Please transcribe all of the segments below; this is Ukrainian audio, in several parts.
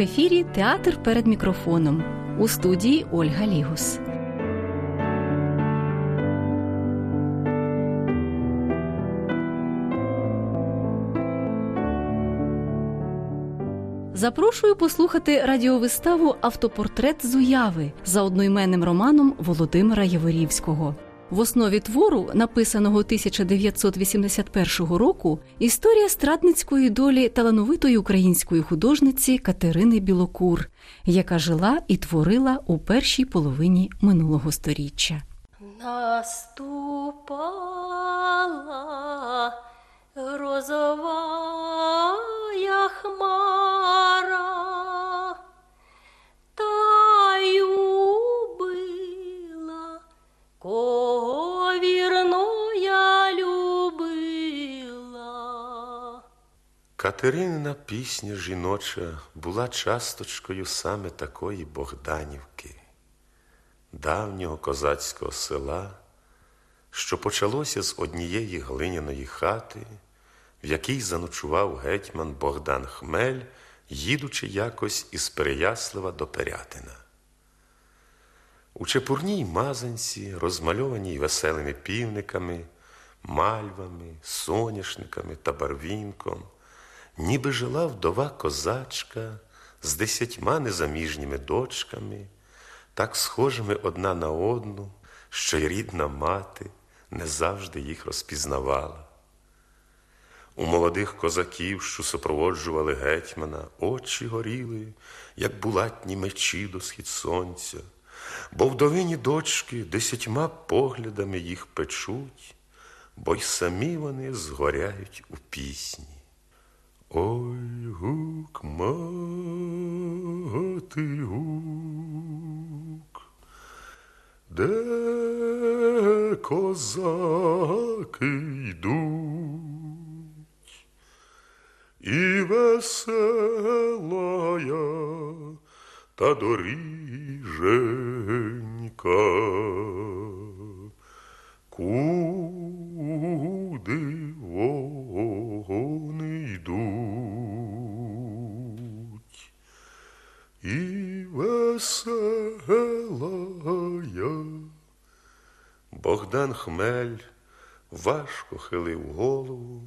Ефірі Театр перед мікрофоном у студії Ольга Лігус. Запрошую послухати радіовиставу Автопортрет з уяви за одноіменним романом Володимира Яворівського. В основі твору, написаного 1981 року, історія страдницької долі талановитої української художниці Катерини Білокур, яка жила і творила у першій половині минулого сторіччя. Наступала розова хмара, та й убила, Катеринина пісня жіноча була часточкою саме такої Богданівки, давнього козацького села, що почалося з однієї глиняної хати, в якій заночував гетьман Богдан Хмель, їдучи якось із Переяслава до Перятина. У чепурній мазанці, розмальованій веселими півниками, мальвами, соняшниками та барвінком, ніби жила вдова козачка з десятьма незаміжніми дочками, так схожими одна на одну, що й рідна мати не завжди їх розпізнавала. У молодих козаків, що супроводжували гетьмана, очі горіли, як булатні мечі до схід сонця, бо вдовині дочки десятьма поглядами їх печуть, бо й самі вони згоряють у пісні. Ой гук мати гук, де козаки йдуть, і веселая та доріженька, куди вони і веселая. Богдан Хмель важко хилив голову,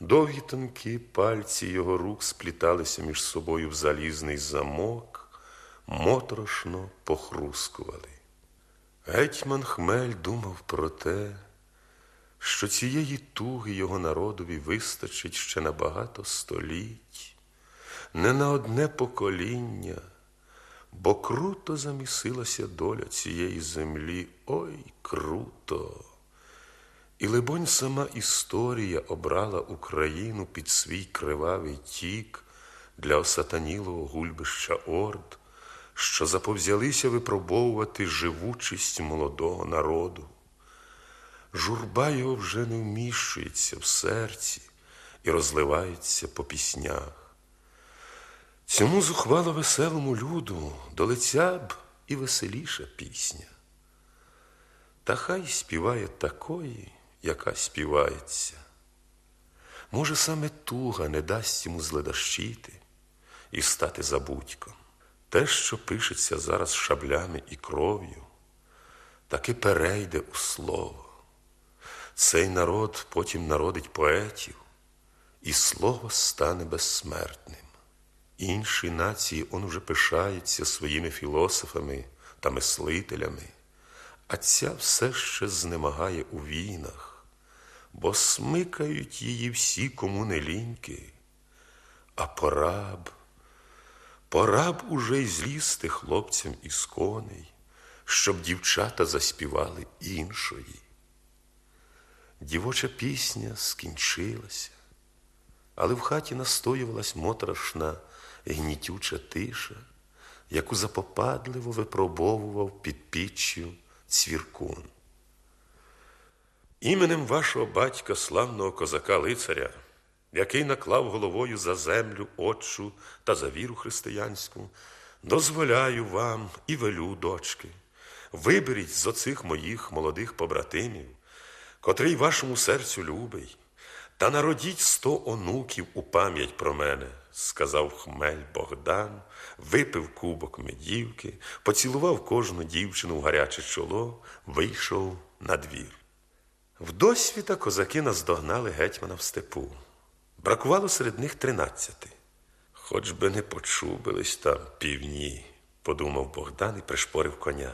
довгі тонкі пальці його рук спліталися між собою в залізний замок, моторошно похрускували. Гетьман Хмель думав про те, що цієї туги його народові вистачить ще на багато століть, не на одне покоління, бо круто замісилася доля цієї землі, ой круто. І, либонь, сама історія обрала Україну під свій кривавий тік для осатанілого гульбища орд, що заповзялися випробовувати живучість молодого народу. Журба його вже не вміщується в серці і розливається по піснях. Цьому зухвало веселому люду до лиця б і веселіша пісня. Та хай співає такої, яка співається. Може, саме туга не дасть йому зледащити і стати забудьком. Те, що пишеться зараз шаблями і кров'ю, таки перейде у слово. Цей народ потім народить поетів, і слово стане безсмертним. Інші нації он уже пишаються своїми філософами та мислителями, а ця все ще знемагає у війнах, бо смикають її всі, кому не ліньки, а пора б, пора б уже й злізти хлопцям із коней, щоб дівчата заспівали іншої. Дівоча пісня скінчилася, але в хаті настоювалась моторошна гнітюча тиша, яку запопадливо випробовував під піччю цвіркун. Іменем вашого батька, славного козака лицаря, який наклав головою за землю отчу та за віру християнську, дозволяю вам і велю, дочки, виберіть з оцих моїх молодих побратимів, котрий вашому серцю любий, та народіть сто онуків у пам'ять про мене сказав хмель Богдан, випив кубок медівки, поцілував кожну дівчину в гаряче чоло, вийшов на двір. Вдосвіта козаки наздогнали гетьмана в степу. Бракувало серед них тринадцяти. Хоч би не почубились там півні, подумав Богдан і пришпорив коня.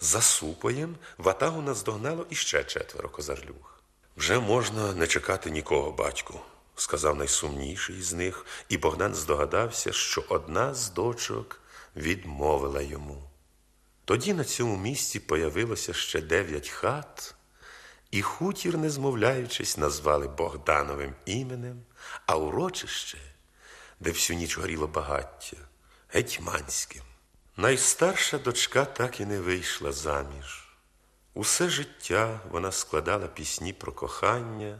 За супоєм ватагу наздогнало іще четверо козарлюг. Вже можна не чекати нікого, батьку, сказав найсумніший з них, і Богдан здогадався, що одна з дочок відмовила йому. Тоді на цьому місці появилося ще дев'ять хат, і хутір, не змовляючись, назвали Богдановим іменем, а урочище, де всю ніч горіло багаття, гетьманським. Найстарша дочка так і не вийшла заміж. Усе життя вона складала пісні про кохання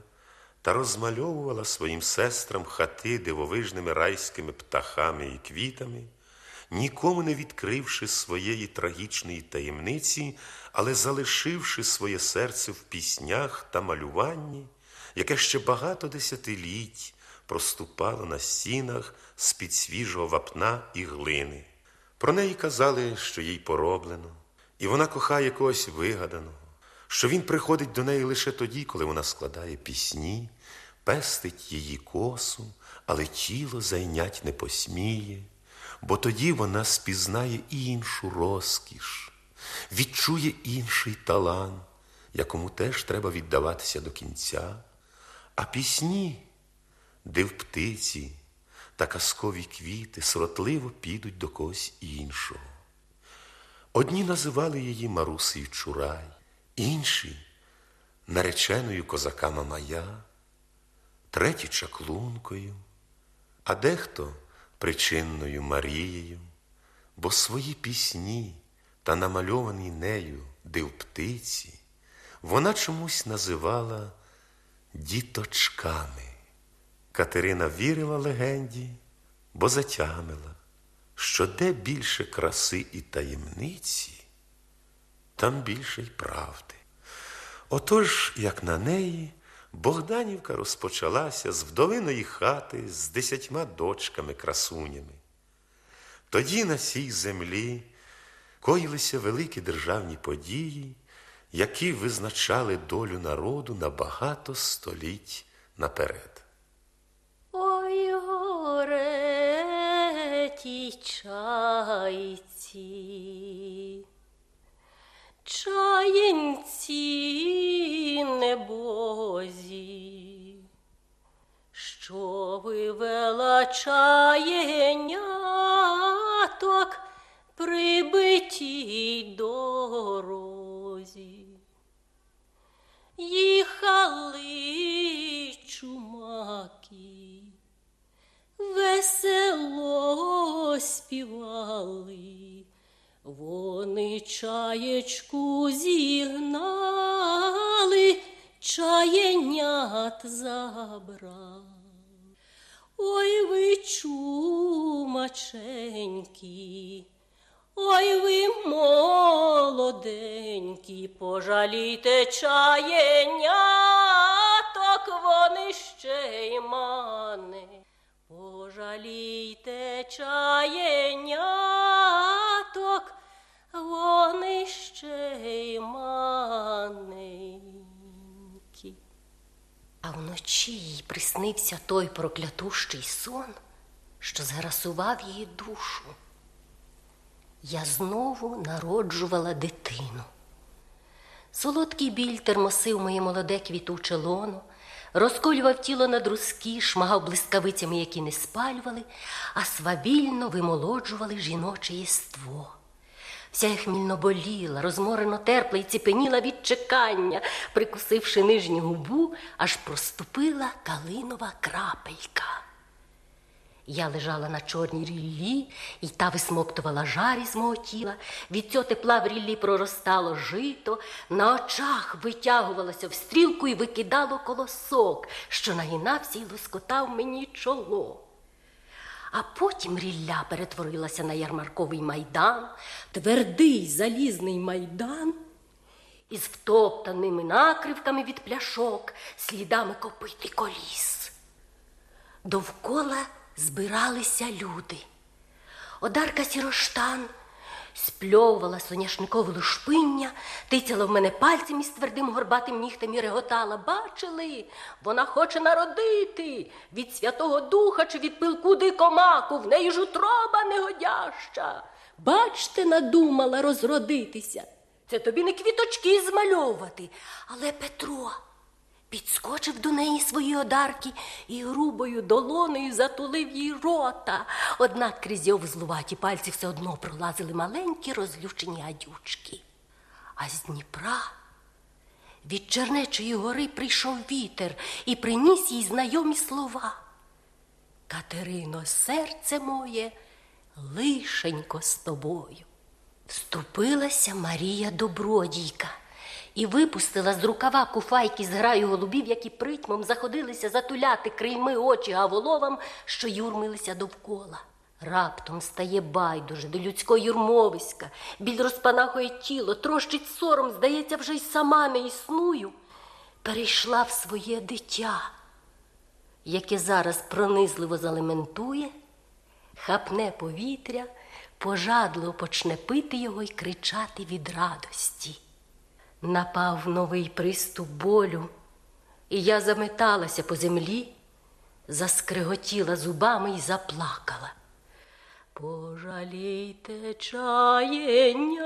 та розмальовувала своїм сестрам хати дивовижними райськими птахами і квітами, нікому не відкривши своєї трагічної таємниці, але залишивши своє серце в піснях та малюванні, яке ще багато десятиліть проступало на стінах з-під свіжого вапна і глини. Про неї казали, що їй пороблено, і вона кохає когось вигаданого, що він приходить до неї лише тоді, коли вона складає пісні, пестить її косу, але тіло зайнять не посміє, бо тоді вона спізнає іншу розкіш, відчує інший талант, якому теж треба віддаватися до кінця, а пісні, де в птиці та казкові квіти сротливо підуть до когось іншого. Одні називали її Марусею Чурай, інші нареченою козака Мамая, треті чаклункою, а дехто причинною Марією, бо свої пісні та намальовані нею див птиці вона чомусь називала діточками. Катерина вірила легенді, бо затямила, що де більше краси і таємниці, там більше й правди. Отож, як на неї, Богданівка розпочалася з вдовиної хати з десятьма дочками красунями. Тоді на цій землі коїлися великі державні події, які визначали долю народу на багато століть наперед. Ой, горе тій чайці, чаєнці небозі, що вивела чаєняток прибитій дорозі. Їхали чумаки, весело співали, вони чаєчку зігнали, чаєнят забрали. Ой ви чумаченькі, ой ви молоденькі, пожалійте чаєняток, вони ще й мани. Пожалійте чаєняток, вони ще й маненькі. А вночі їй приснився той проклятущий сон, що зграсував її душу. Я знову народжувала дитину. Солодкий біль термосив моє молоде квітуче лоно, розколював тіло на друзки, шмагав блискавицями, які не спалювали, а свавільно вимолоджували жіноче єство. Вся я хмільно боліла, розморено терпла і ціпеніла від чекання, прикусивши нижню губу, аж проступила калинова крапелька. Я лежала на чорній ріллі, і та висмоктувала жар із мого тіла. Від цього тепла в ріллі проростало жито, на очах витягувалося в стрілку і викидало колосок, що нагинався і лоскотав мені чоло. А потім рілля перетворилася на ярмарковий майдан, твердий залізний майдан із втоптаними накривками від пляшок, слідами копит і коліс. Довкола збиралися люди. Одарка Сіроштан спльовувала соняшникове лушпиння, тицяла в мене пальцем із твердим горбатим нігтем і реготала. Бачили, вона хоче народити від Святого Духа чи від пилку дикомаку, в неї ж утроба негодяща. Бачте, надумала розродитися. Це тобі не квіточки змальовувати, але Петро. Підскочив до неї свої одарки і грубою долонею затулив їй рота. Однак крізь його злуваті пальці все одно пролазили маленькі розлючені гадючки. А з Дніпра від Чернечої гори прийшов вітер і приніс їй знайомі слова. Катерино, серце моє, лишенько з тобою. Вступилася Марія Добродійка і випустила з рукава куфайки з граю голубів, які притьмом заходилися затуляти крильми очі гаволовам, що юрмилися довкола. Раптом стає байдуже до людського юрмовиська, біль розпанахує тіло, трощить сором, здається, вже й сама не існую, перейшла в своє дитя, яке зараз пронизливо залементує, хапне повітря, пожадливо почне пити його й кричати від радості. Напав новий приступ болю, і я заметалася по землі, заскриготіла зубами і заплакала. Пожалійте чаєняток,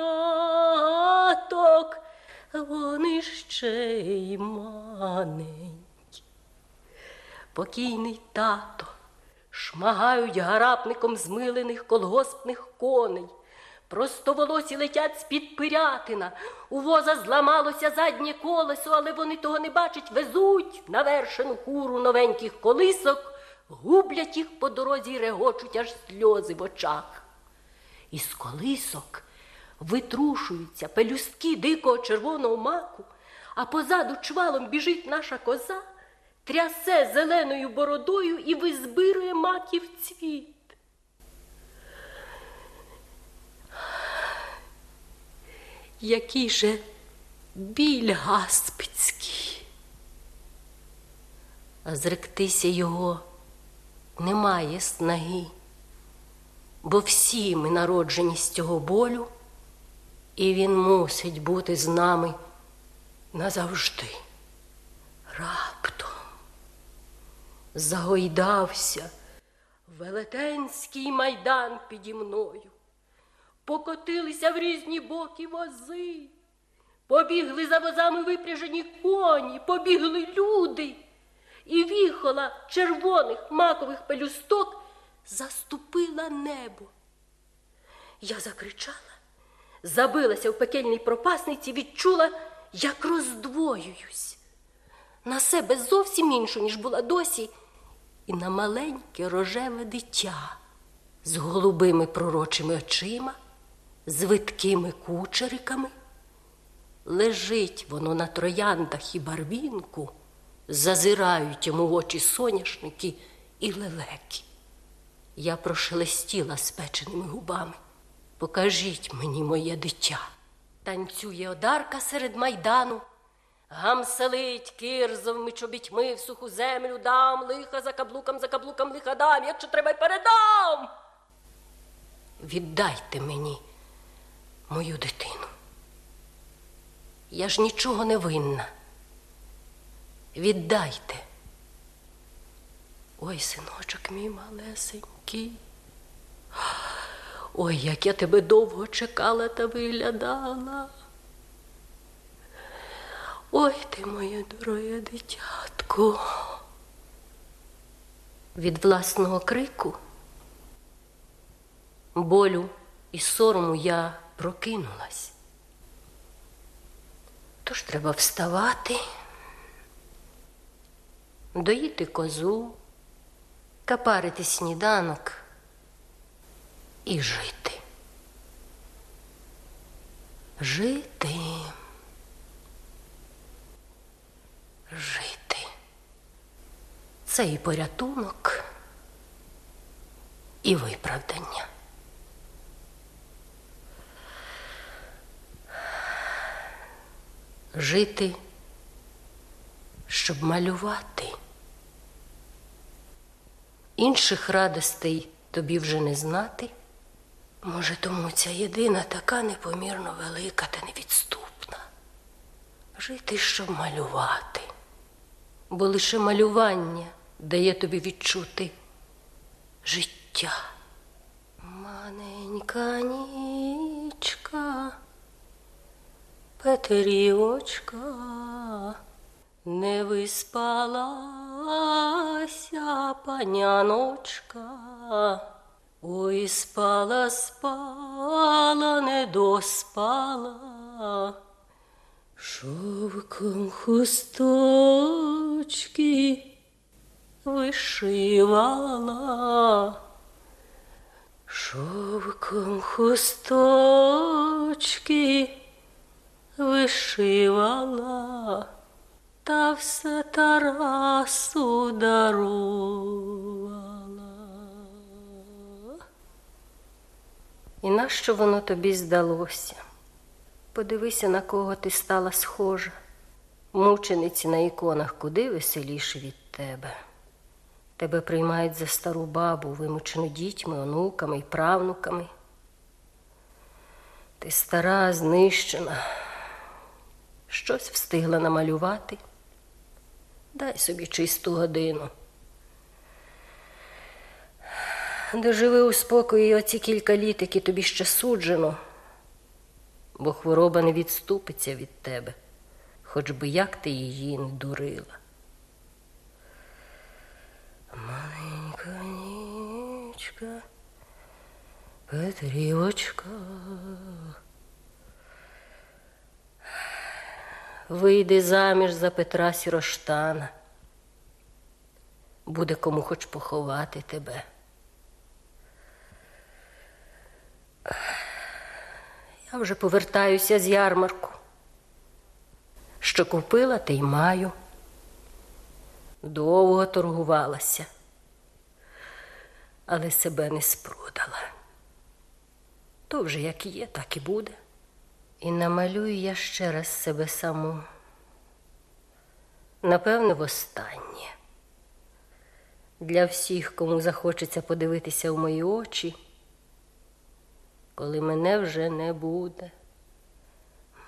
вони ще й маненькі. Покійний тато шмагають гарапником змилених колгоспних коней. Простоволосі летять з-під пирятина. У воза зламалося заднє колесо, але вони того не бачать, везуть на вершену куру новеньких колисок, гублять їх по дорозі й регочуть аж сльози в очах. Із колисок витрушуються пелюстки дикого червоного маку, а позаду чвалом біжить наша коза, трясе зеленою бородою і визбирує маків цвіт. Який же біль гаспицький. А зректися його немає снаги, бо всі ми народжені з цього болю, і він мусить бути з нами назавжди. Раптом загойдався велетенський майдан піді мною покотилися в різні боки вози, побігли за возами випряжені коні, побігли люди, і віхола червоних макових пелюсток заступила небо. Я закричала, забилася в пекельній пропасниці, відчула, як роздвоююсь. На себе зовсім іншу, ніж була досі, і на маленьке рожеве дитя з голубими пророчими очима з видкими кучериками. Лежить воно на трояндах і барвінку, зазирають йому в очі соняшники і лелеки. Я прошелестіла спеченими губами. Покажіть мені моє дитя. Танцює одарка серед майдану, гамселить кирзовими чобітьми в суху землю дам, лиха за каблуком, за каблуком лиха дам, якщо треба й передам. Віддайте мені мою дитину. Я ж нічого не винна. Віддайте. Ой, синочок мій малесенький. Ой, як я тебе довго чекала та виглядала. Ой ти моє дороге дитятко. Від власного крику, болю і сорому я прокинулась. Тож треба вставати, доїти козу, капарити сніданок і жити. Жити. Жити. Це і порятунок, і виправдання. Жити, щоб малювати. інших радостей тобі вже не знати. Може, тому ця єдина така непомірно велика та невідступна. Жити, щоб малювати, бо лише малювання дає тобі відчути життя. Маненька нічка, Петрівочка, не виспалася паняночка. Ой, спала, спала, не доспала, шовком хусточки вишивала, шовком хусточки вишивала, та все Тарасу дарувала. І нащо воно тобі здалося? Подивися, на кого ти стала схожа. Мучениці на іконах куди веселіше від тебе. Тебе приймають за стару бабу, вимучену дітьми, онуками і правнуками. Ти стара, знищена, щось встигла намалювати. Дай собі чисту годину. Доживи у спокої оці кілька літ, які тобі ще суджено, бо хвороба не відступиться від тебе, хоч би як ти її не дурила. Маленька нічка, Петрівочка. Вийди заміж за Петра Сіроштана. Буде кому хоч поховати тебе. Я вже повертаюся з ярмарку. Що купила, те й маю. Довго торгувалася, але себе не спродала. То вже як є, так і буде. І намалюю я ще раз себе саму. Напевне, востаннє. Для всіх, кому захочеться подивитися в мої очі коли мене вже не буде.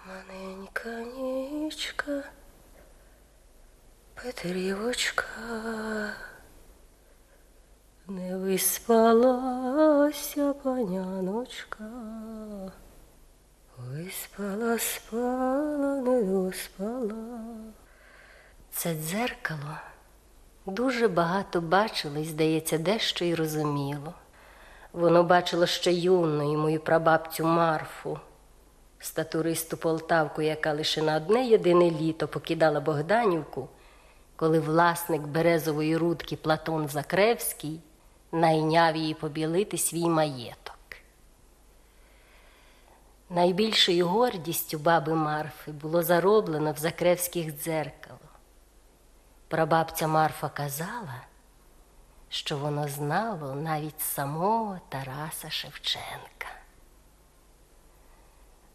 Маненька нічка, Петрівочка, не виспалася паняночка, виспала, спала, спала, не доспала. Це дзеркало дуже багато бачило і, здається, дещо й розуміло. Воно бачило ще юною мою прабабцю Марфу, статуристу Полтавку, яка лише на одне єдине літо покидала Богданівку, коли власник березової рудки Платон Закревський найняв її побілити свій маєток. Найбільшою гордістю баби Марфи було зароблено в закревських дзеркало. Прабабця Марфа казала що воно знало навіть самого Тараса Шевченка.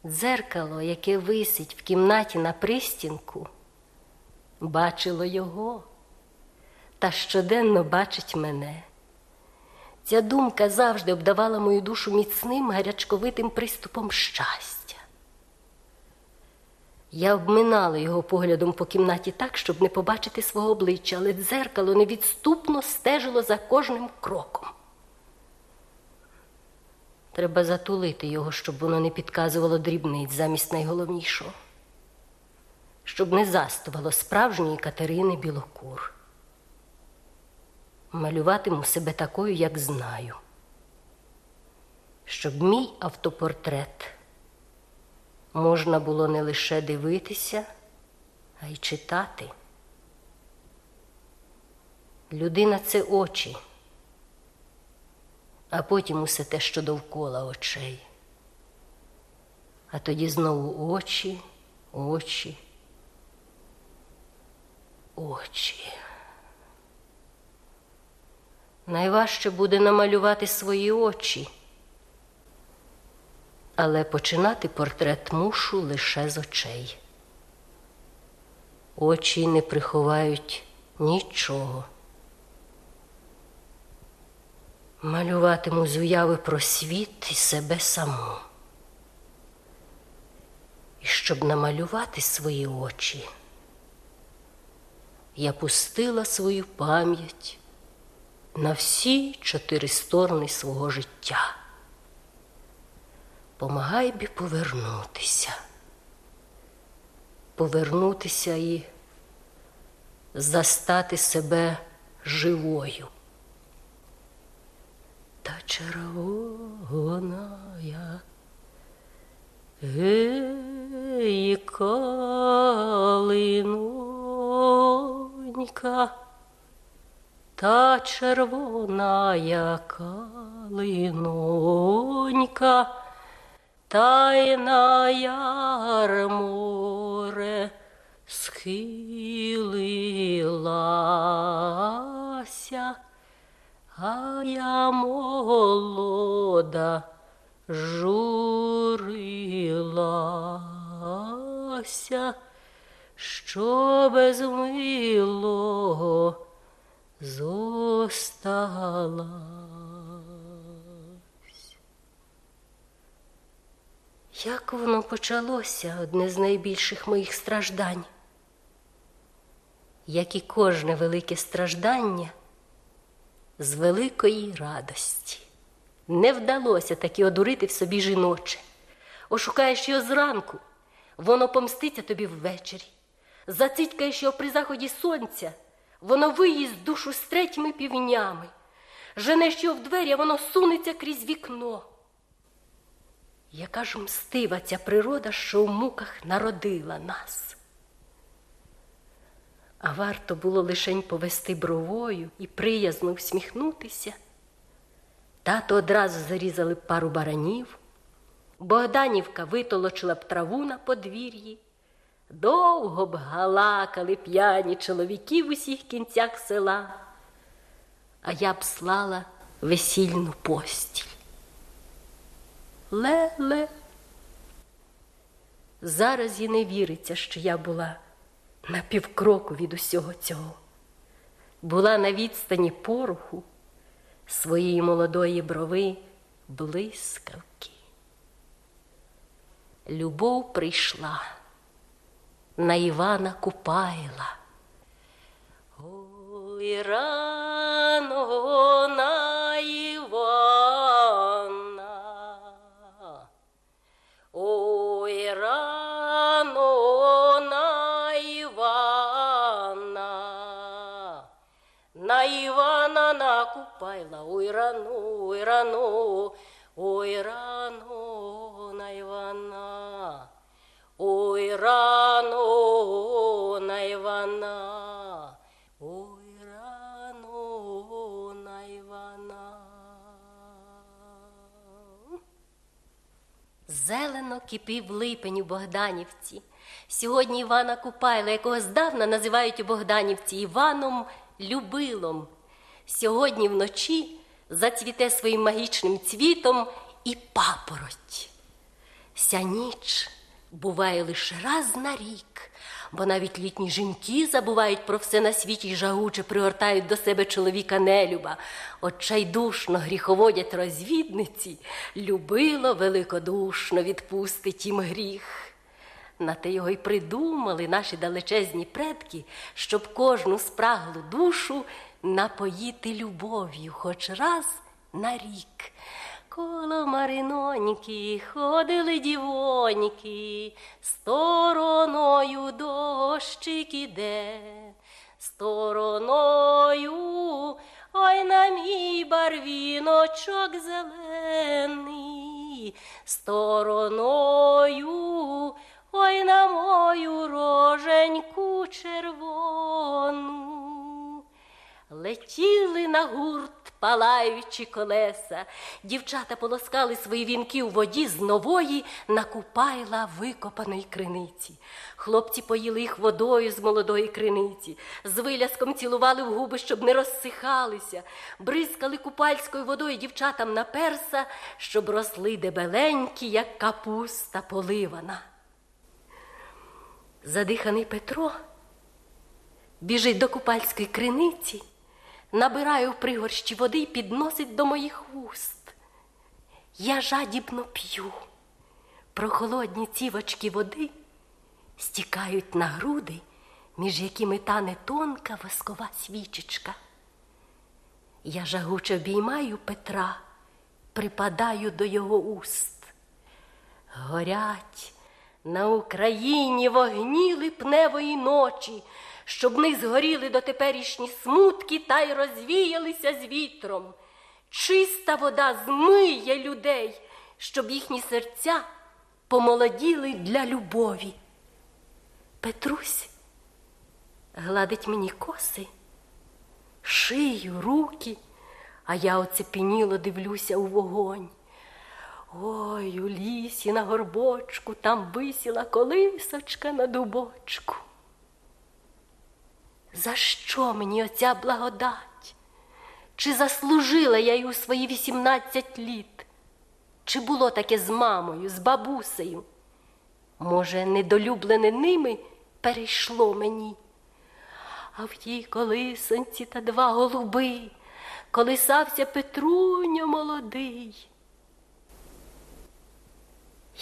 Дзеркало, яке висить в кімнаті на пристінку, бачило його та щоденно бачить мене. Ця думка завжди обдавала мою душу міцним гарячковитим приступом щастя. Я обминала його поглядом по кімнаті так, щоб не побачити свого обличчя, але дзеркало невідступно стежило за кожним кроком. Треба затулити його, щоб воно не підказувало дрібниць замість найголовнішого, щоб не застувало справжньої Катерини Білокур. Малюватиму себе такою, як знаю, щоб мій автопортрет можна було не лише дивитися, а й читати. Людина це очі, а потім усе те, що довкола очей. А тоді знову очі, очі, очі. Найважче буде намалювати свої очі але починати портрет мушу лише з очей. Очі не приховають нічого. малюватиму з уяви про світ і себе саму. І щоб намалювати свої очі, я пустила свою пам'ять на всі чотири сторони свого життя. Помагай бі повернутися, повернутися і застати себе живою. Та червона я калинонька, та червона калинонька, та й на ярморе схилилася, а я молода журилася, що без милого зосталась. Як воно почалося, одне з найбільших моїх страждань, як і кожне велике страждання з великої радості. Не вдалося таки одурити в собі жіноче. Ошукаєш його зранку, воно помститься тобі ввечері. Зацитькаєш його при заході сонця, воно виїсть душу з третіми півнями. Женеш його в двері, а воно сунеться крізь вікно. Яка ж мстива ця природа, що в муках народила нас. А варто було лишень повести бровою і приязно всміхнутися. Тато одразу зарізали пару баранів, Богданівка витолочила б траву на подвір'ї, довго б галакали п'яні чоловіки в усіх кінцях села, а я б слала весільну постіль. Ле-ле. Зараз і не віриться, що я була на півкроку від усього цього, була на відстані пороху своєї молодої брови блискавки. Любов прийшла на Івана Купайла. Ой, рано на Івана. Ой, рано на Івана. На Івана на Купайла, ой рано, ой рано, ой рано Кипів липень у Богданівці. Сьогодні Івана Купайла, якого здавна називають у Богданівці Іваном Любилом. Сьогодні вночі зацвіте своїм магічним цвітом і папороть. Ся ніч буває лише раз на рік, бо навіть літні жінки забувають про все на світі й жагуче пригортають до себе чоловіка нелюба. Отчайдушно гріховодять розвідниці, любило великодушно відпустить їм гріх. На те його й придумали наші далечезні предки, щоб кожну спраглу душу напоїти любов'ю хоч раз на рік. Коло мариноньки ходили дівоньки, стороною дощик іде, стороною, ой на мій барвіночок зелений, стороною, ой на мою роженьку червону. Летіли на гурт палаючі колеса, дівчата полоскали свої вінки у воді з нової накупайла викопаної криниці. Хлопці поїли їх водою з молодої криниці, з виляском цілували в губи, щоб не розсихалися, бризкали купальською водою дівчатам на перса, щоб росли дебеленькі, як капуста поливана. Задиханий Петро біжить до купальської криниці, набирає в пригорщі води і підносить до моїх вуст. Я жадібно п'ю. Прохолодні цівочки води стікають на груди, між якими тане тонка воскова свічечка. Я жагуче обіймаю Петра, припадаю до його уст. Горять на Україні вогні липневої ночі, щоб не згоріли до теперішні смутки та й розвіялися з вітром. Чиста вода змиє людей, щоб їхні серця помолоділи для любові. Петрусь гладить мені коси, шию, руки, а я оцепеніло дивлюся у вогонь. Ой, у лісі на горбочку там висіла колисочка на дубочку. За що мені оця благодать? Чи заслужила я й у свої вісімнадцять літ? Чи було таке з мамою, з бабусею? Може, недолюблене ними перейшло мені? А в тій колисонці та два голуби колисався Петруньо молодий.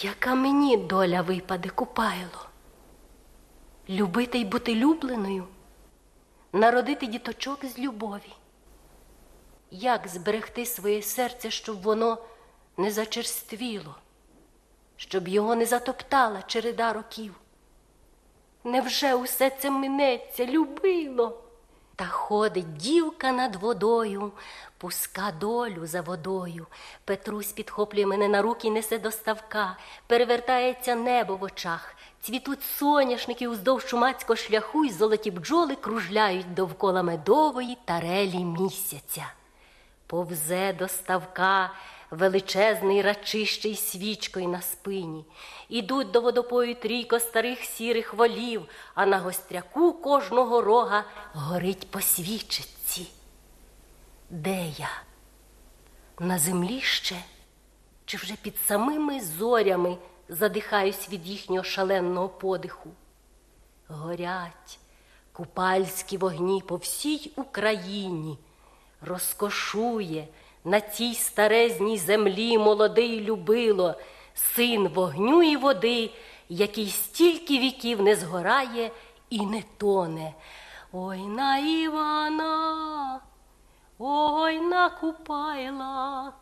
Яка мені доля випаде купайло? Любити й бути любленою, народити діточок з любові. Як зберегти своє серце, щоб воно не зачерствіло, щоб його не затоптала череда років? Невже усе це минеться, любило? Та ходить дівка над водою, пуска долю за водою. Петрусь підхоплює мене на руки, несе до ставка, перевертається небо в очах, цвітуть соняшники уздовж шумацького шляху, і золоті бджоли кружляють довкола медової тарелі місяця. Повзе до ставка величезний рачищий свічкою на спині. Ідуть до водопою трійко старих сірих волів, а на гостряку кожного рога горить по свічечці. Де я? На землі ще? Чи вже під самими зорями задихаюсь від їхнього шаленого подиху? Горять купальські вогні по всій Україні, розкошує на цій старезній землі молодий любило, син вогню і води, який стільки віків не згорає і не тоне. Ой на Івана, ой на Купайла,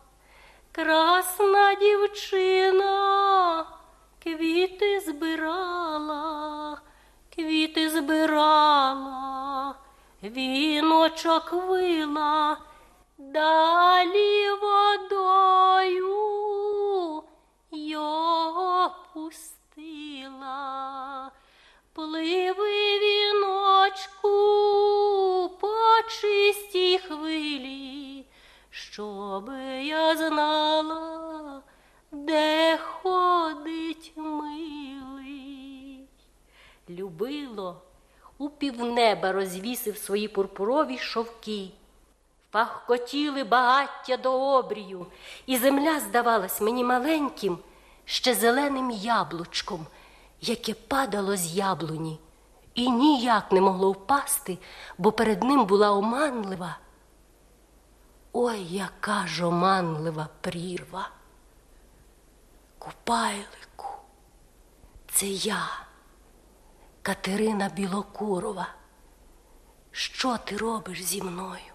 красна дівчина, квіти збирала, квіти збирала, віночок вила. Далі водою його пустила, пливи віночку по чистій хвилі, щоб я знала, де ходить милий. Любило у півнеба розвісив свої пурпурові шовки. Пахкотіли багаття до обрію, і земля здавалась мені маленьким, ще зеленим яблучком, яке падало з яблуні, і ніяк не могло впасти, бо перед ним була оманлива. Ой, яка ж оманлива прірва. Купайлику, це я, Катерина Білокурова. Що ти робиш зі мною?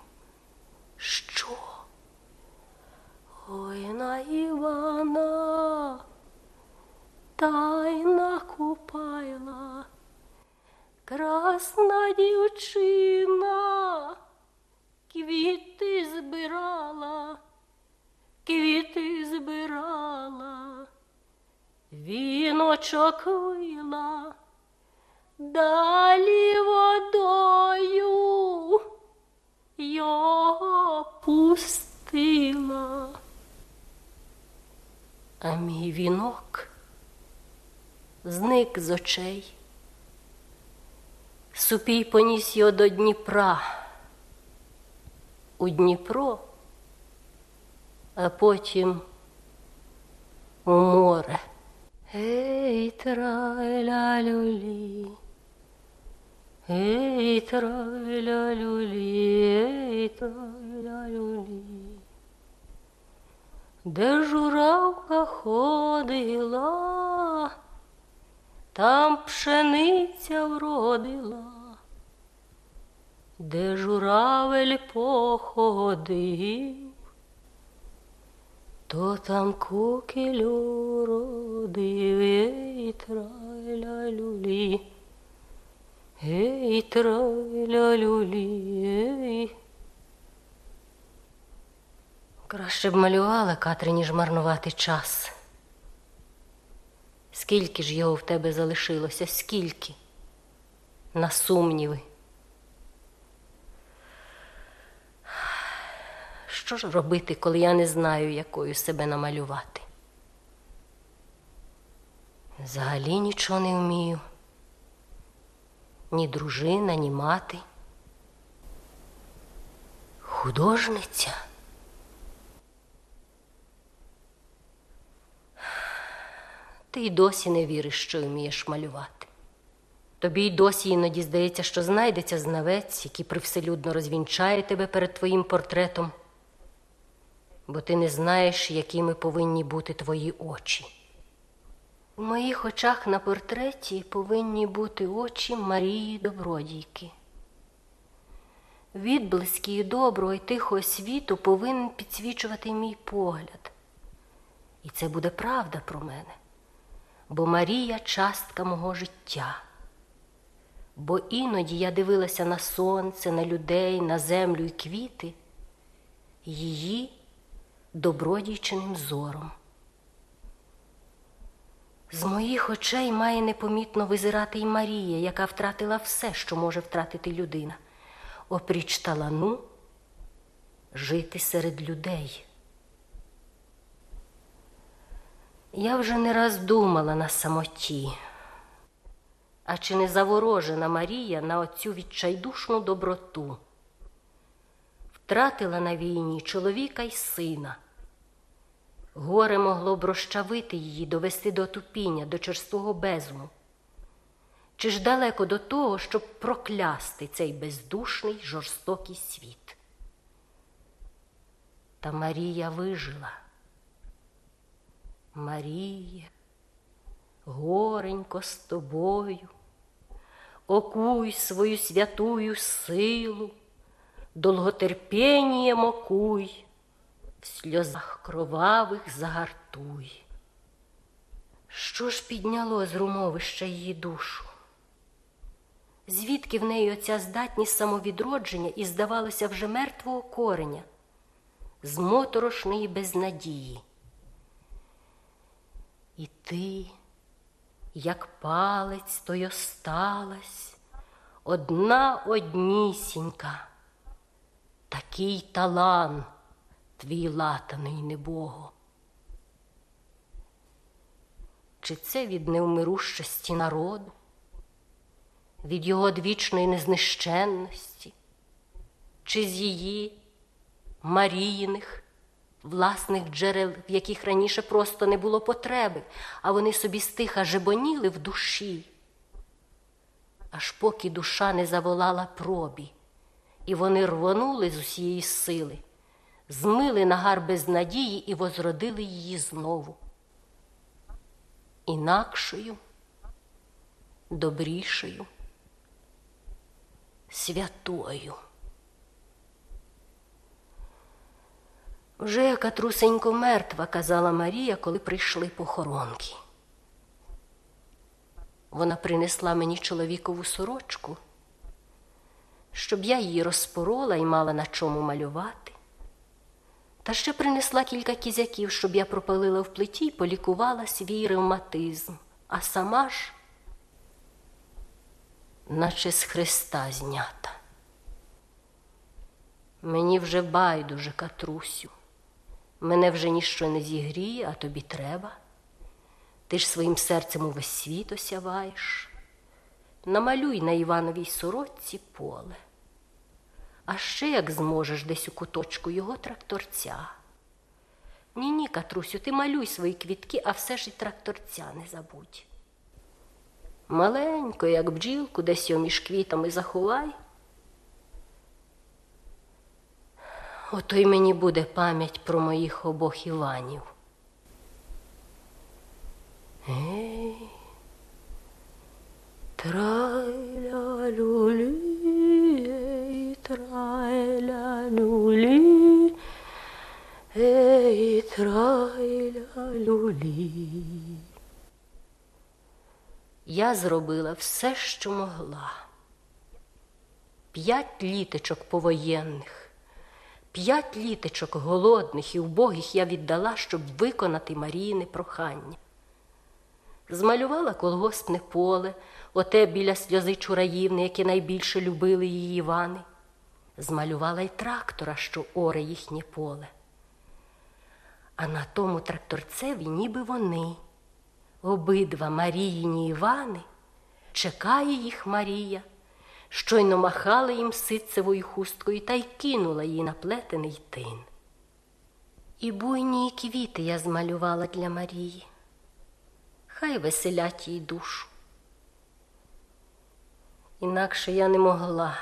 Що? Ой на Івана, тайна купайла, красна дівчина, квіти збирала, квіти збирала, віночок вила, далі водою А мій вінок зник з очей. Супій поніс його до Дніпра. У Дніпро, а потім у море. Ей, тра-ля-люлі, Ей, траля люлі, ей, траля люлі. Де журавка ходила, там пшениця вродила, де журавель походив, то там кукілю родив, ей, траля люлі. Ей, траля люлі, ей. Краще б малювала, Катри, ніж марнувати час. Скільки ж його в тебе залишилося, скільки? На сумніви. Що ж робити, коли я не знаю, якою себе намалювати? Взагалі нічого не вмію. Ні дружина, ні мати. Художниця. Ти й досі не віриш, що вмієш малювати. Тобі й досі іноді здається, що знайдеться знавець, який привселюдно розвінчає тебе перед твоїм портретом, бо ти не знаєш, якими повинні бути твої очі. У моїх очах на портреті повинні бути очі Марії Добродійки. Відблиски і доброго і тихого світу повинен підсвічувати мій погляд. І це буде правда про мене, бо Марія частка мого життя. Бо іноді я дивилася на сонце, на людей, на землю і квіти, її добродійчиним зором. З моїх очей має непомітно визирати й Марія, яка втратила все, що може втратити людина, опріч талану жити серед людей. Я вже не раз думала на самоті, а чи не заворожена Марія на оцю відчайдушну доброту? Втратила на війні чоловіка й сина. Горе могло б розчавити її, довести до тупіння, до черствого безуму. Чи ж далеко до того, щоб проклясти цей бездушний жорстокий світ? Та Марія вижила. Марія, горенько з тобою, окуй свою святую силу, долготерпєнієм окуй в сльозах кровавих загартуй. Що ж підняло з румовища її душу? Звідки в неї оця здатність самовідродження і, здавалося, вже мертвого кореня, з моторошної безнадії? І ти, як палець, то й осталась, одна однісінька, такий талант твій латаний небого. Чи це від невмирущості народу, від його одвічної незнищенності, чи з її маріїних, власних джерел, в яких раніше просто не було потреби, а вони собі стиха жебоніли в душі, аж поки душа не заволала пробі, і вони рвонули з усієї сили змили нагар без надії і возродили її знову. Інакшою, добрішою, святою. Вже яка трусенько мертва, казала Марія, коли прийшли похоронки. Вона принесла мені чоловікову сорочку, щоб я її розпорола і мала на чому малювати. Та ще принесла кілька кізяків, щоб я пропалила в плиті і полікувала свій ревматизм, а сама ж, наче з Христа знята. Мені вже байдуже, Катрусю, мене вже ніщо не зігріє, а тобі треба. Ти ж своїм серцем увесь світ осяваєш. Намалюй на Івановій сорочці поле а ще як зможеш десь у куточку його тракторця. Ні, ні, Катрусю, ти малюй свої квітки, а все ж і тракторця не забудь. маленько, як бджілку, десь його між квітами заховай. Ото й мені буде пам'ять про моїх обох Іванів. Ей, трай-ля-лю-лі, ей, трай-ля-лю-лі, ей, трай-ля-лю-лі. Я зробила все, що могла. П'ять літочок повоєнних, п'ять літочок голодних і вбогих я віддала, щоб виконати Маріїне прохання. Змалювала колгоспне поле, оте біля сльози чураївни, яке найбільше любили її Івани. Змалювала й трактора, що оре їхнє поле. А на тому тракторцеві ніби вони, обидва Маріїні Івани, чекає їх Марія, щойно махала їм ситцевою хусткою та й кинула їй на плетений тин. І буйні квіти я змалювала для Марії хай веселять їй душу. Інакше я не могла,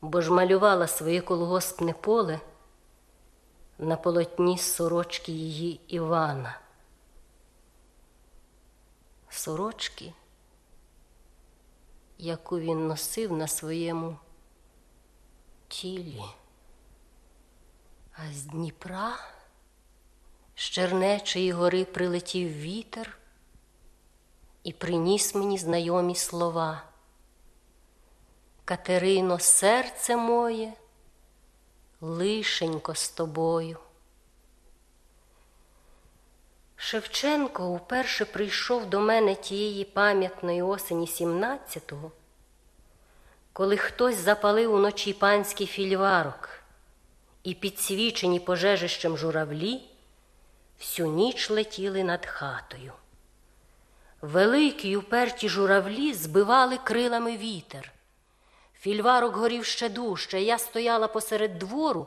бо ж малювала своє колгоспне поле на полотні сорочки її Івана. Сорочки, яку він носив на своєму тілі, а з Дніпра з Чернечої гори прилетів вітер і приніс мені знайомі слова. Катерино, серце моє, лишенько з тобою. Шевченко вперше прийшов до мене тієї пам'ятної осені 17-го, коли хтось запалив уночі панський фільварок і підсвічені пожежищем журавлі всю ніч летіли над хатою. Великі й уперті журавлі збивали крилами вітер. Фільварок горів ще дужче, я стояла посеред двору,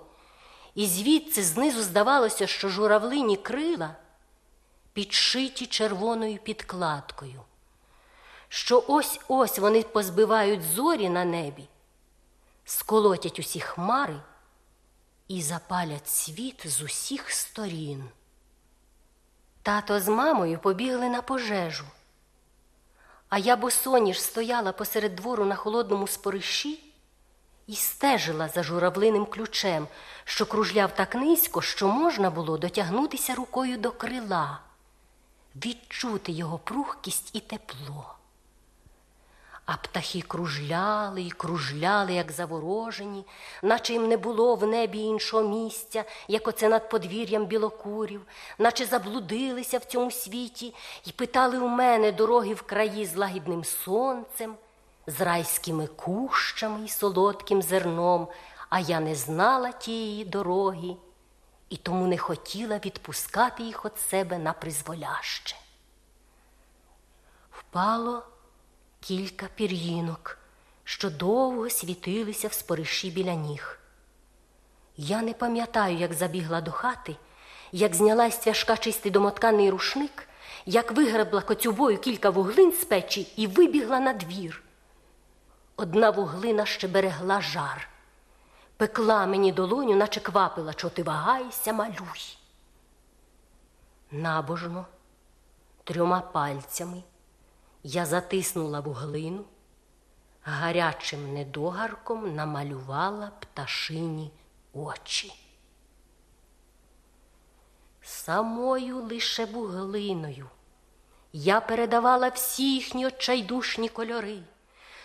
і звідси знизу здавалося, що журавлині крила підшиті червоною підкладкою, що ось ось вони позбивають зорі на небі, сколотять усі хмари і запалять світ з усіх сторін. Тато з мамою побігли на пожежу, а я босоніж стояла посеред двору на холодному спориші і стежила за журавлиним ключем, що кружляв так низько, що можна було дотягнутися рукою до крила, відчути його прухкість і тепло. А птахи кружляли і кружляли, як заворожені, наче їм не було в небі іншого місця, як оце над подвір'ям білокурів, наче заблудилися в цьому світі і питали у мене дороги в краї з лагідним сонцем, з райськими кущами і солодким зерном, а я не знала тієї дороги і тому не хотіла відпускати їх від себе на призволяще. Впало кілька пір'їнок, що довго світилися в спориші біля ніг. Я не пам'ятаю, як забігла до хати, як зняла з тяжка чистий домотканий рушник, як вигребла коцюбою кілька вуглин з печі і вибігла на двір. Одна вуглина ще берегла жар, пекла мені долоню, наче квапила, чого ти вагаєшся, малюй. Набожно, трьома пальцями. Я затиснула вуглину, гарячим недогарком намалювала пташині очі. Самою лише вуглиною я передавала всі їхні отчайдушні кольори,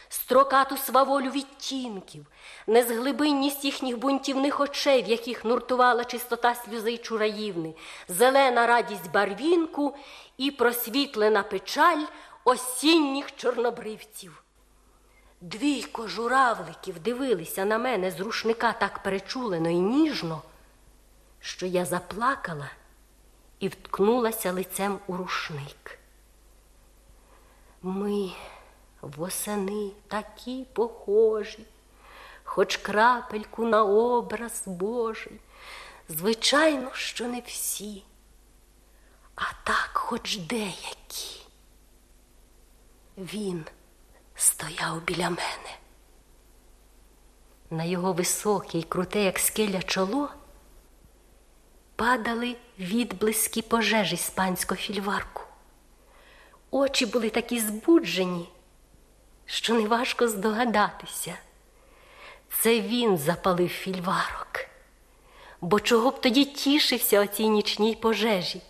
строкату сваволю відтінків, незглибинність їхніх бунтівних очей, в яких нуртувала чистота сльози чураївни, зелена радість барвінку і просвітлена печаль осінніх чорнобривців. Двійко журавликів дивилися на мене з рушника так перечулено і ніжно, що я заплакала і вткнулася лицем у рушник. Ми восени такі похожі, хоч крапельку на образ Божий. Звичайно, що не всі, а так хоч деякі. Він стояв біля мене. На його високе й круте, як скеля чоло, падали відблиски пожежі з панського фільварку. Очі були такі збуджені, що неважко здогадатися. Це він запалив фільварок. Бо чого б тоді тішився о цій нічній пожежі?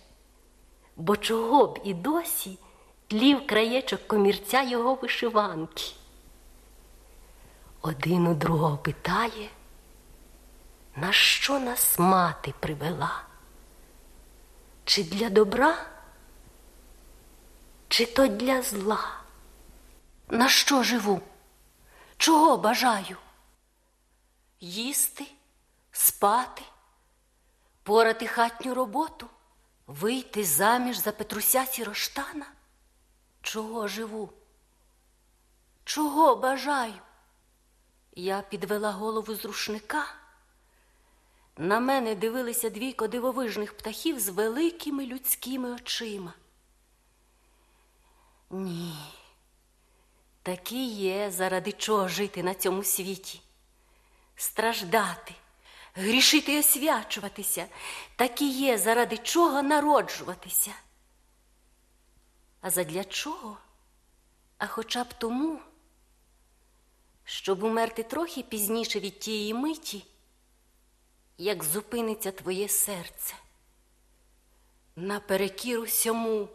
Бо чого б і досі тлів краєчок комірця його вишиванки? Один у другого питає, на що нас мати привела? Чи для добра, чи то для зла? На що живу? Чого бажаю? Їсти, спати, порати хатню роботу, вийти заміж за Петруся Сіроштана? Чого живу? Чого бажаю? Я підвела голову з рушника. На мене дивилися двійко дивовижних птахів з великими людськими очима. Ні, такі є, заради чого жити на цьому світі, страждати, грішити і освячуватися, такі є, заради чого народжуватися. А задля чого? А хоча б тому, щоб умерти трохи пізніше від тієї миті, як зупиниться твоє серце. Наперекір усьому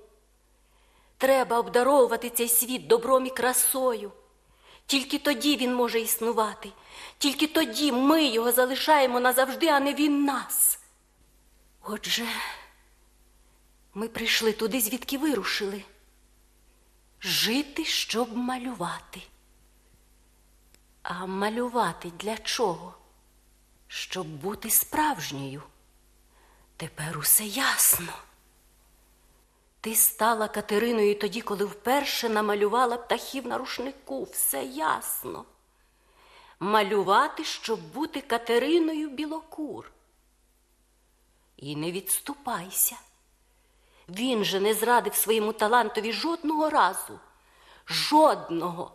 треба обдаровувати цей світ добром і красою. Тільки тоді він може існувати, тільки тоді ми його залишаємо назавжди, а не він нас. Отже, ми прийшли туди, звідки вирушили. Жити, щоб малювати. А малювати для чого? Щоб бути справжньою. Тепер усе ясно. Ти стала Катериною тоді, коли вперше намалювала птахів на рушнику. Все ясно. Малювати, щоб бути Катериною білокур. І не відступайся. Він же не зрадив своєму талантові жодного разу. Жодного.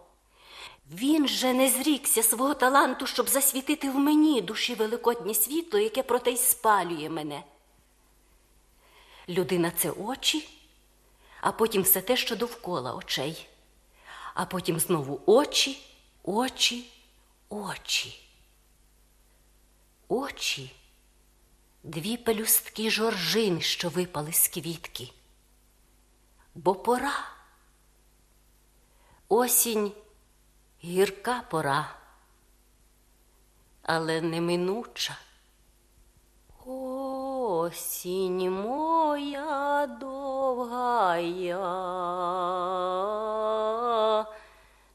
Він же не зрікся свого таланту, щоб засвітити в мені душі великоднє світло, яке проте й спалює мене. Людина це очі, а потім все те, що довкола очей, а потім знову очі, очі, очі. Очі дві пелюстки жоржин, що випали з квітки. Бо пора, осінь гірка пора, але неминуча. Осінь моя довгая,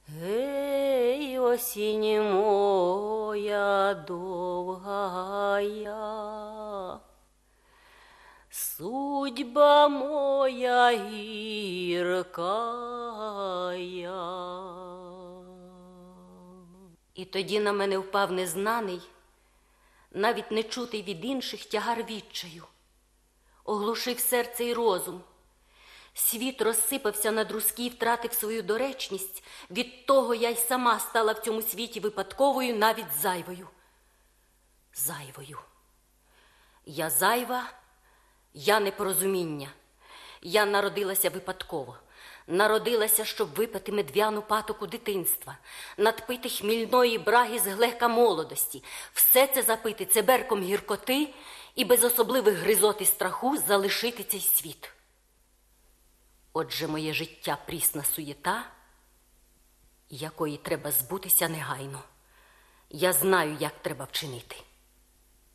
гей, осінь моя довгая, судьба моя гіркая. І тоді на мене впав незнаний, навіть не чутий від інших тягар відчаю, оглушив серце й розум. Світ розсипався на друзки і втратив свою доречність. Від того я й сама стала в цьому світі випадковою, навіть зайвою. Зайвою. Я зайва, я непорозуміння. Я народилася випадково. Народилася, щоб випити медвяну патоку дитинства, надпити хмільної браги з глека молодості, все це запити цеберком гіркоти і без особливих гризот і страху залишити цей світ. Отже, моє життя прісна суєта, якої треба збутися негайно. Я знаю, як треба вчинити.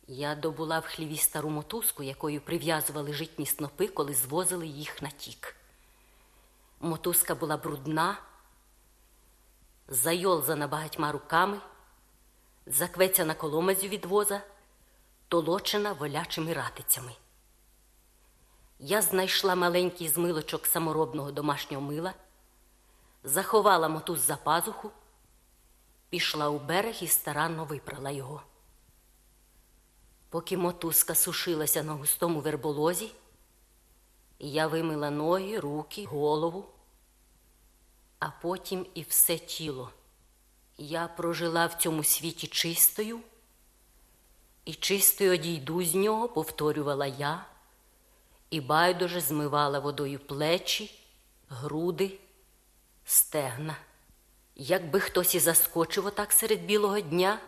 Я добула в хліві стару мотузку, якою прив'язували житні снопи, коли звозили їх на тік. Мотузка була брудна, зайолзана багатьма руками, заквецяна коломазю від воза, толочена волячими ратицями. Я знайшла маленький змилочок саморобного домашнього мила, заховала мотуз за пазуху, пішла у берег і старанно випрала його. Поки мотузка сушилася на густому верболозі, я вимила ноги, руки, голову, а потім і все тіло. Я прожила в цьому світі чистою, і чистою одійду з нього, повторювала я, і байдуже змивала водою плечі, груди, стегна. Якби хтось і заскочив отак серед білого дня,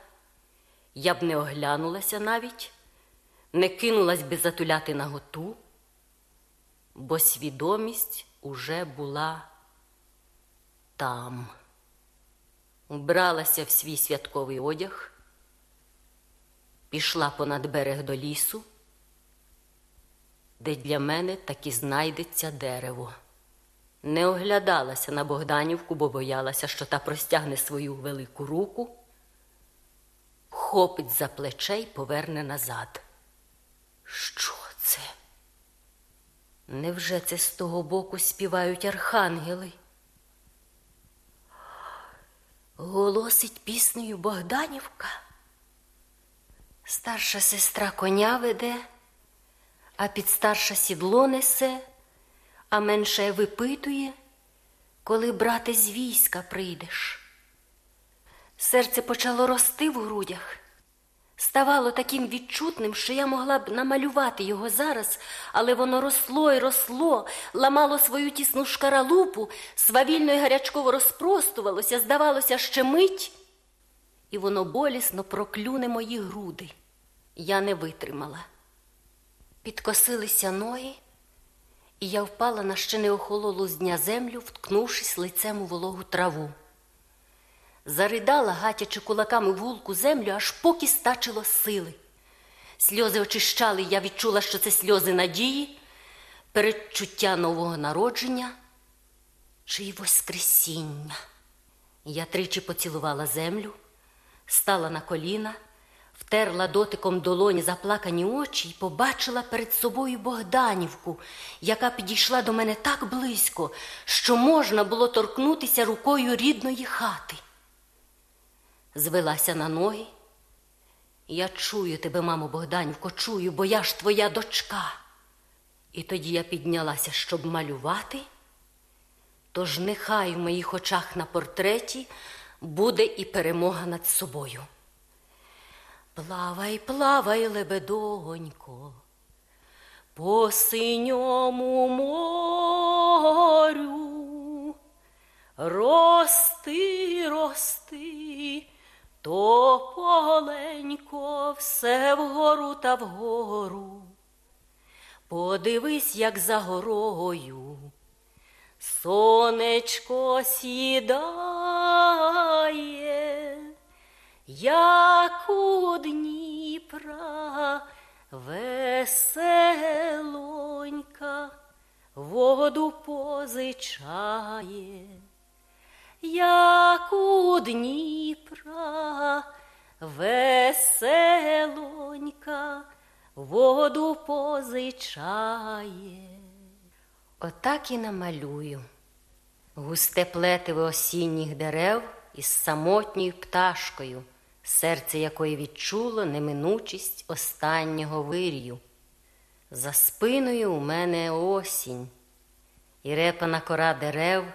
я б не оглянулася навіть, не кинулась би затуляти наготу, бо свідомість уже була там. Вбралася в свій святковий одяг, пішла понад берег до лісу, де для мене таки знайдеться дерево. Не оглядалася на Богданівку, бо боялася, що та простягне свою велику руку, хопить за плече й поверне назад. Що це? Невже це з того боку співають архангели? Голосить піснею Богданівка. Старша сестра коня веде, а підстарша сідло несе, а менше випитує, коли брати з війська прийдеш. Серце почало рости в грудях, ставало таким відчутним, що я могла б намалювати його зараз, але воно росло і росло, ламало свою тісну шкаралупу, свавільно й гарячково розпростувалося, здавалося, ще мить, і воно болісно проклюне мої груди. Я не витримала. Підкосилися ноги, і я впала на ще не охололу з дня землю, вткнувшись лицем у вологу траву. Заридала, гатячи кулаками в гулку землю, аж поки стачило сили. Сльози очищали, я відчула, що це сльози надії, передчуття нового народження чи й воскресіння. Я тричі поцілувала землю, стала на коліна, втерла дотиком долоні заплакані очі і побачила перед собою Богданівку, яка підійшла до мене так близько, що можна було торкнутися рукою рідної хати звелася на ноги. Я чую тебе, мамо Богданівко, чую, бо я ж твоя дочка. І тоді я піднялася, щоб малювати. Тож нехай в моїх очах на портреті буде і перемога над собою. Плавай, плавай, лебедонько, по синьому морю, рости, рости. То поленько все вгору та вгору. Подивись, як за горою сонечко сідає, як у Дніпра веселонька воду позичає як у Дніпра веселонька воду позичає. Отак і намалюю густе плетиво осінніх дерев із самотньою пташкою, серце якої відчуло неминучість останнього вирію. За спиною у мене осінь, і репана кора дерев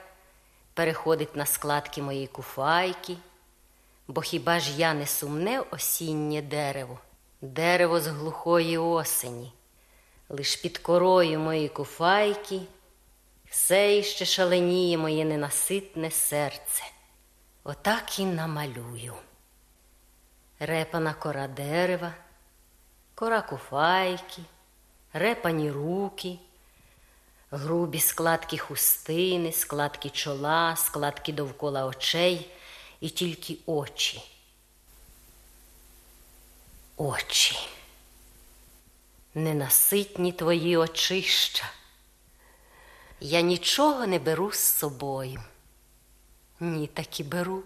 переходить на складки моєї куфайки, бо хіба ж я не сумне осіннє дерево, дерево з глухої осені, лиш під корою моєї куфайки все іще шаленіє моє ненаситне серце. Отак і намалюю. Репана кора дерева, кора куфайки, репані руки грубі складки хустини, складки чола, складки довкола очей і тільки очі. Очі. Ненаситні твої очища. Я нічого не беру з собою. Ні, так і беру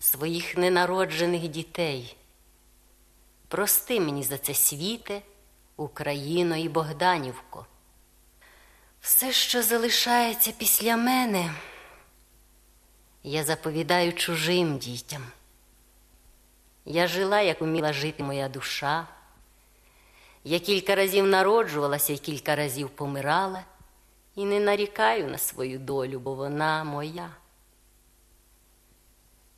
своїх ненароджених дітей. Прости мені за це світе, Україно і Богданівко. Все, що залишається після мене, я заповідаю чужим дітям. Я жила, як уміла жити моя душа. Я кілька разів народжувалася і кілька разів помирала, і не нарікаю на свою долю, бо вона моя.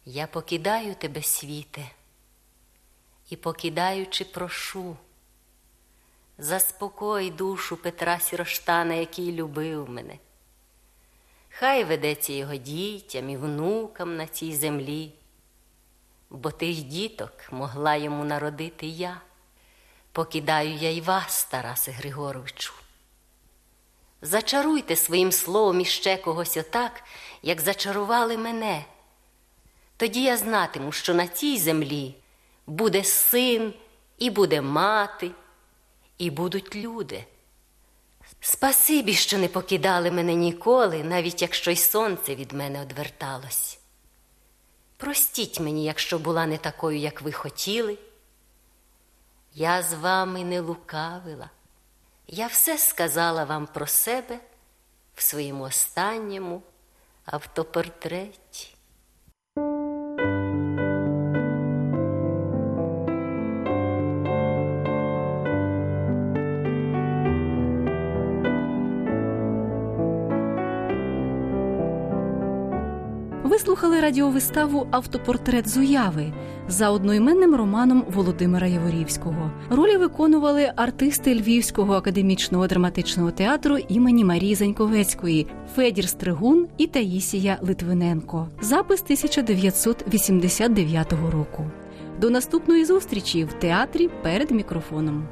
Я покидаю тебе, світе, і покидаючи, прошу. Заспокой душу Петра Сіроштана, який любив мене. Хай ведеться його дітям і внукам на цій землі, бо тих діток могла йому народити я. Покидаю я й вас, Тарасе Григоровичу. Зачаруйте своїм словом іще когось отак, як зачарували мене. Тоді я знатиму, що на цій землі буде син, і буде мати, і будуть люди. Спасибі, що не покидали мене ніколи, навіть якщо й сонце від мене одверталось. Простіть мені, якщо була не такою, як ви хотіли. Я з вами не лукавила. Я все сказала вам про себе в своєму останньому автопортреті. Слухали радіовиставу Автопортрет з уяви за одноіменним романом Володимира Яворівського. Ролі виконували артисти Львівського академічного драматичного театру імені Марії Заньковецької, Федір Стригун і Таїсія Литвиненко. Запис 1989 року. До наступної зустрічі в театрі перед мікрофоном.